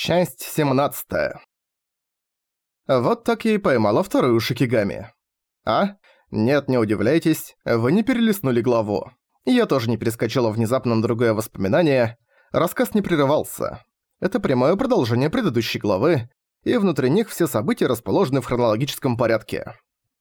Часть 17. Вот так я и поймала вторую Шикигами. А? Нет, не удивляйтесь, вы не перелистнули главу. Я тоже не перескочила внезапно на другое воспоминание. Рассказ не прерывался. Это прямое продолжение предыдущей главы, и внутри них все события расположены в хронологическом порядке.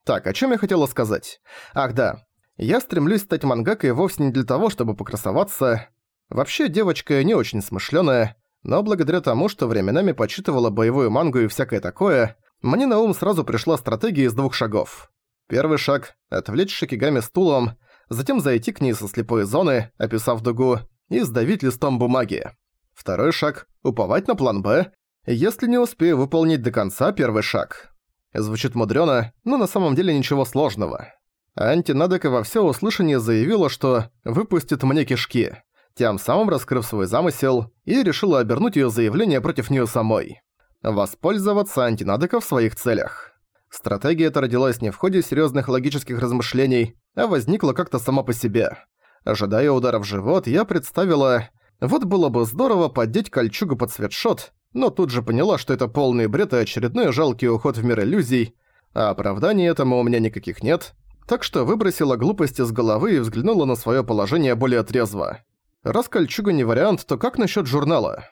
Так, о чем я хотела сказать? Ах да, я стремлюсь стать мангакой вовсе не для того, чтобы покрасоваться. Вообще, девочка не очень смышленая, но благодаря тому, что временами почитывала боевую мангу и всякое такое, мне на ум сразу пришла стратегия из двух шагов. Первый шаг — отвлечь Шикигами стулом, затем зайти к ней со слепой зоны, описав дугу, и сдавить листом бумаги. Второй шаг — уповать на план «Б», если не успею выполнить до конца первый шаг. Звучит мудрёно, но на самом деле ничего сложного. Антинадека во всеуслышание заявила, что выпустит мне кишки тем самым раскрыв свой замысел, и решила обернуть её заявление против неё самой. Воспользоваться антинадека в своих целях. Стратегия эта родилась не в ходе серьёзных логических размышлений, а возникла как-то сама по себе. Ожидая удара в живот, я представила... Вот было бы здорово поддеть кольчугу под свитшот, но тут же поняла, что это полный бред и очередной жалкий уход в мир иллюзий, а оправданий этому у меня никаких нет, так что выбросила глупости с головы и взглянула на своё положение более трезво. Раз кольчуга не вариант, то как насчет журнала?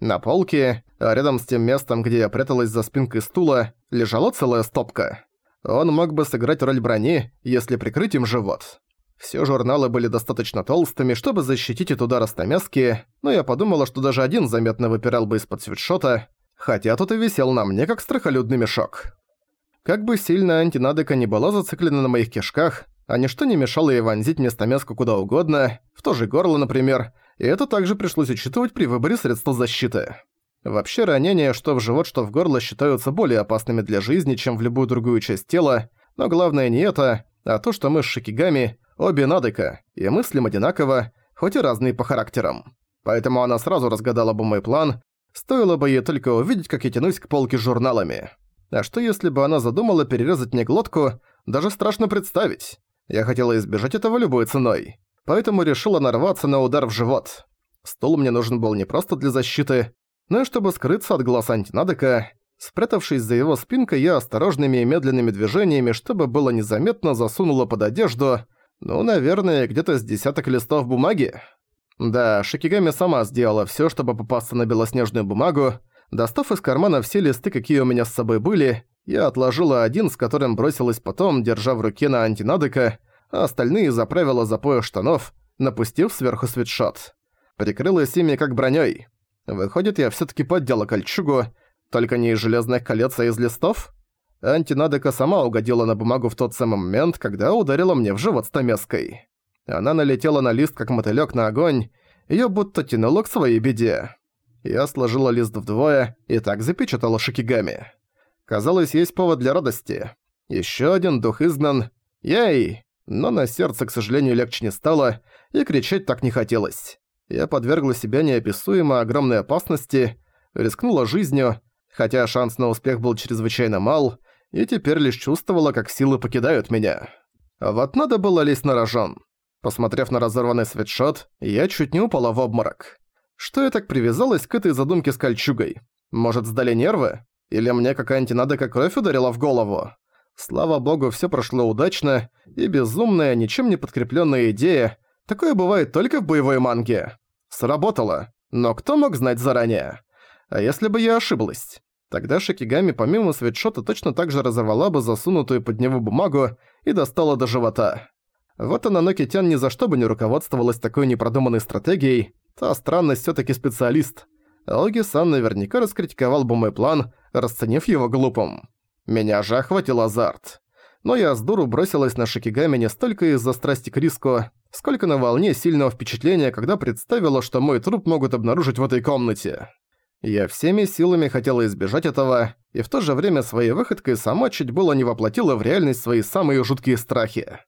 На полке, а рядом с тем местом, где я пряталась за спинкой стула, лежала целая стопка. Он мог бы сыграть роль брони, если прикрыть им живот. Все журналы были достаточно толстыми, чтобы защитить от удара стамески, но я подумала, что даже один заметно выпирал бы из-под свитшота, хотя тут и висел на мне как страхолюдный мешок. Как бы сильно антинадека не была зациклена на моих кишках, а ничто не мешало ей вонзить место мяско куда угодно, в то же горло, например, и это также пришлось учитывать при выборе средства защиты. Вообще ранения, что в живот, что в горло, считаются более опасными для жизни, чем в любую другую часть тела, но главное не это, а то, что мы с Шикигами обе надыка, и мыслим одинаково, хоть и разные по характерам. Поэтому она сразу разгадала бы мой план, стоило бы ей только увидеть, как я тянусь к полке с журналами. А что если бы она задумала перерезать мне глотку, даже страшно представить. Я хотела избежать этого любой ценой, поэтому решила нарваться на удар в живот. Стул мне нужен был не просто для защиты, но и чтобы скрыться от глаз антинадека. Спрятавшись за его спинкой, я осторожными и медленными движениями, чтобы было незаметно, засунула под одежду, ну, наверное, где-то с десяток листов бумаги. Да, Шикигами сама сделала всё, чтобы попасться на белоснежную бумагу. Достав из кармана все листы, какие у меня с собой были, я отложила один, с которым бросилась потом, держа в руке на антинадека, а остальные заправила за пояс штанов, напустив сверху свитшот. Прикрылась ими как бронёй. Выходит, я всё-таки поддела кольчугу, только не из железных колец, а из листов? Антинадека сама угодила на бумагу в тот самый момент, когда ударила мне в живот стамеской. Она налетела на лист, как мотылёк на огонь, её будто тянуло к своей беде. Я сложила лист вдвое и так запечатала шикигами. Казалось, есть повод для радости. Ещё один дух изгнан. Ей! Но на сердце, к сожалению, легче не стало, и кричать так не хотелось. Я подвергла себя неописуемо огромной опасности, рискнула жизнью, хотя шанс на успех был чрезвычайно мал, и теперь лишь чувствовала, как силы покидают меня. А вот надо было лезть на рожон. Посмотрев на разорванный свитшот, я чуть не упала в обморок. Что я так привязалась к этой задумке с кольчугой? Может, сдали нервы? Или мне какая-нибудь надо кровь ударила в голову? Слава богу, всё прошло удачно, и безумная, ничем не подкреплённая идея, такое бывает только в боевой манге. Сработало, но кто мог знать заранее? А если бы я ошиблась? Тогда Шикигами помимо свитшота точно так же разорвала бы засунутую под него бумагу и достала до живота. Вот она Нокитян ни за что бы не руководствовалась такой непродуманной стратегией, та странность всё-таки специалист. Оги-сан наверняка раскритиковал бы мой план, расценив его глупым. Меня же охватил азарт. Но я с дуру бросилась на Шикигами не столько из-за страсти к риску, сколько на волне сильного впечатления, когда представила, что мой труп могут обнаружить в этой комнате. Я всеми силами хотела избежать этого, и в то же время своей выходкой сама чуть было не воплотила в реальность свои самые жуткие страхи.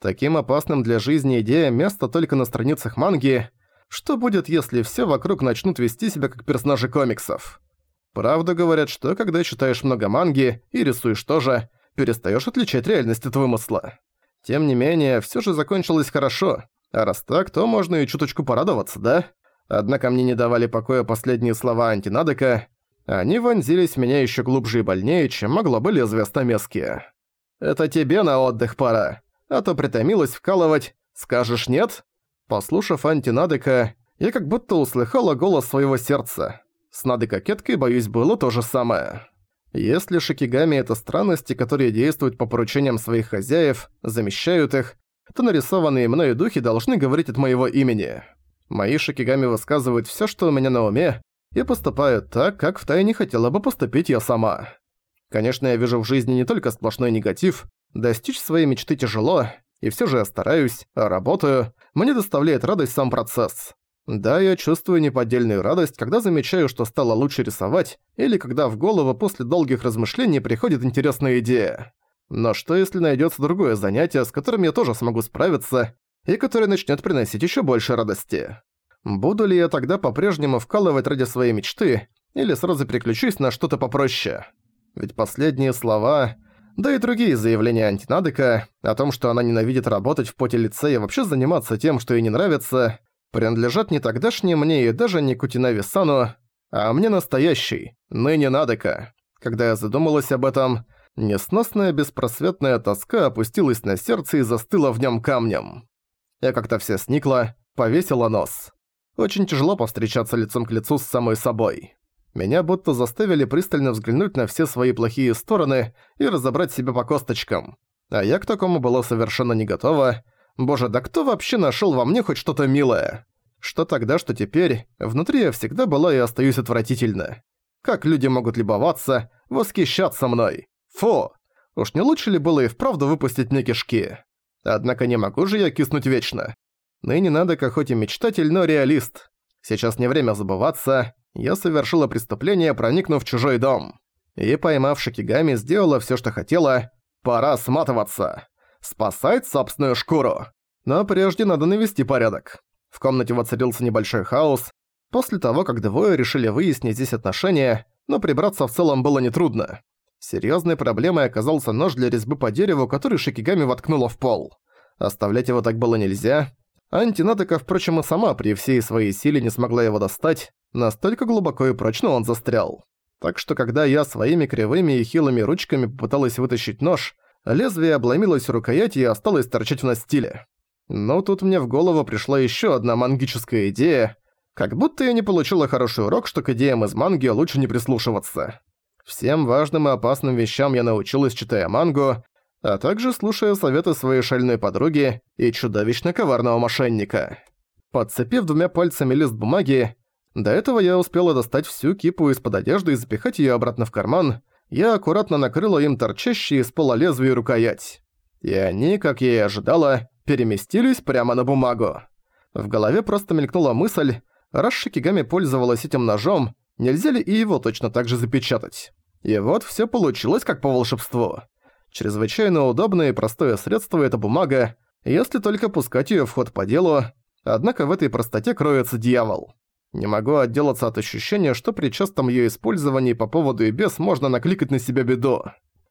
Таким опасным для жизни идея место только на страницах манги. Что будет, если все вокруг начнут вести себя как персонажи комиксов? Правда говорят, что когда читаешь много манги и рисуешь тоже, перестаешь отличать реальность от вымысла. Тем не менее, все же закончилось хорошо. А раз так, то можно и чуточку порадоваться, да? Однако мне не давали покоя последние слова антинадека. Они вонзились в меня еще глубже и больнее, чем могло бы лезвие стамески. «Это тебе на отдых пора, а то притомилась вкалывать. Скажешь нет?» Послушав антинадека, я как будто услыхала голос своего сердца. С надой-кокеткой, боюсь, было то же самое. Если шикигами — это странности, которые действуют по поручениям своих хозяев, замещают их, то нарисованные мною духи должны говорить от моего имени. Мои шикигами высказывают всё, что у меня на уме, и поступают так, как втайне хотела бы поступить я сама. Конечно, я вижу в жизни не только сплошной негатив, достичь своей мечты тяжело, и всё же я стараюсь, работаю, мне доставляет радость сам процесс. Да, я чувствую неподдельную радость, когда замечаю, что стало лучше рисовать, или когда в голову после долгих размышлений приходит интересная идея. Но что если найдется другое занятие, с которым я тоже смогу справиться, и которое начнет приносить еще больше радости? Буду ли я тогда по-прежнему вкалывать ради своей мечты, или сразу переключусь на что-то попроще? Ведь последние слова, да и другие заявления антинадека о том, что она ненавидит работать в поте лица и вообще заниматься тем, что ей не нравится, принадлежат не тогдашней мне и даже не Кутинави-сану, а мне настоящий, ныне Надека. Когда я задумалась об этом, несносная беспросветная тоска опустилась на сердце и застыла в нем камнем. Я как-то вся сникла, повесила нос. Очень тяжело повстречаться лицом к лицу с самой собой. Меня будто заставили пристально взглянуть на все свои плохие стороны и разобрать себя по косточкам. А я к такому была совершенно не готова, Боже, да кто вообще нашёл во мне хоть что-то милое? Что тогда, что теперь, внутри я всегда была и остаюсь отвратительна. Как люди могут любоваться, восхищаться мной? Фу! Уж не лучше ли было и вправду выпустить мне кишки? Однако не могу же я киснуть вечно. Ныне надо, как хоть и мечтатель, но реалист. Сейчас не время забываться. Я совершила преступление, проникнув в чужой дом. И, поймав Шикигами, сделала всё, что хотела. Пора сматываться спасать собственную шкуру. Но прежде надо навести порядок. В комнате воцарился небольшой хаос. После того, как двое решили выяснить здесь отношения, но прибраться в целом было нетрудно. Серьезной проблемой оказался нож для резьбы по дереву, который Шикигами воткнула в пол. Оставлять его так было нельзя. Антинатока, впрочем, и сама при всей своей силе не смогла его достать, настолько глубоко и прочно он застрял. Так что когда я своими кривыми и хилыми ручками попыталась вытащить нож, лезвие обломилось в рукояти и осталось торчать в настиле. Но тут мне в голову пришла еще одна мангическая идея, как будто я не получила хороший урок, что к идеям из манги лучше не прислушиваться. Всем важным и опасным вещам я научилась, читая мангу, а также слушая советы своей шальной подруги и чудовищно коварного мошенника. Подцепив двумя пальцами лист бумаги, до этого я успела достать всю кипу из-под одежды и запихать её обратно в карман, я аккуратно накрыла им торчащие из пола лезвие рукоять. И они, как я и ожидала, переместились прямо на бумагу. В голове просто мелькнула мысль, раз Шикигами пользовалась этим ножом, нельзя ли и его точно так же запечатать? И вот всё получилось как по волшебству. Чрезвычайно удобное и простое средство эта бумага, если только пускать её в ход по делу, однако в этой простоте кроется дьявол. Не могу отделаться от ощущения, что при частом её использовании по поводу и без можно накликать на себя беду.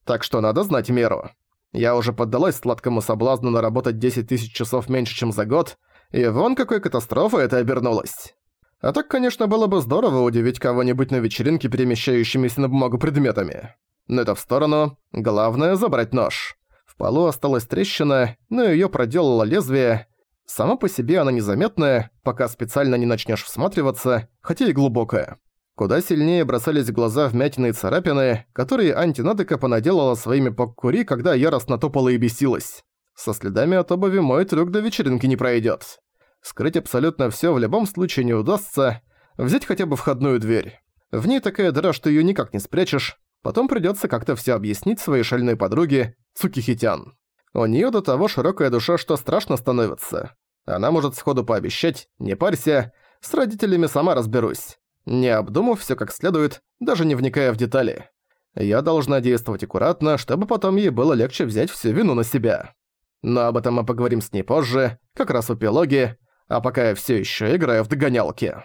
Так что надо знать меру. Я уже поддалась сладкому соблазну наработать 10 тысяч часов меньше, чем за год, и вон какой катастрофой это обернулось. А так, конечно, было бы здорово удивить кого-нибудь на вечеринке, перемещающимися на бумагу предметами. Но это в сторону. Главное — забрать нож. В полу осталась трещина, но её проделало лезвие, Сама по себе она незаметная, пока специально не начнешь всматриваться, хотя и глубокая. Куда сильнее бросались в глаза вмятины и царапины, которые антинадека понаделала своими покури, когда яростно топала и бесилась. Со следами от обуви мой трюк до вечеринки не пройдет. Скрыть абсолютно все в любом случае не удастся. Взять хотя бы входную дверь. В ней такая дыра, что ее никак не спрячешь. Потом придется как-то все объяснить своей шальной подруге Цукихитян. У нее до того широкая душа, что страшно становится. Она может сходу пообещать, не парься, с родителями сама разберусь. Не обдумав все как следует, даже не вникая в детали. Я должна действовать аккуратно, чтобы потом ей было легче взять всю вину на себя. Но об этом мы поговорим с ней позже, как раз в эпилоге, а пока я все еще играю в догонялки.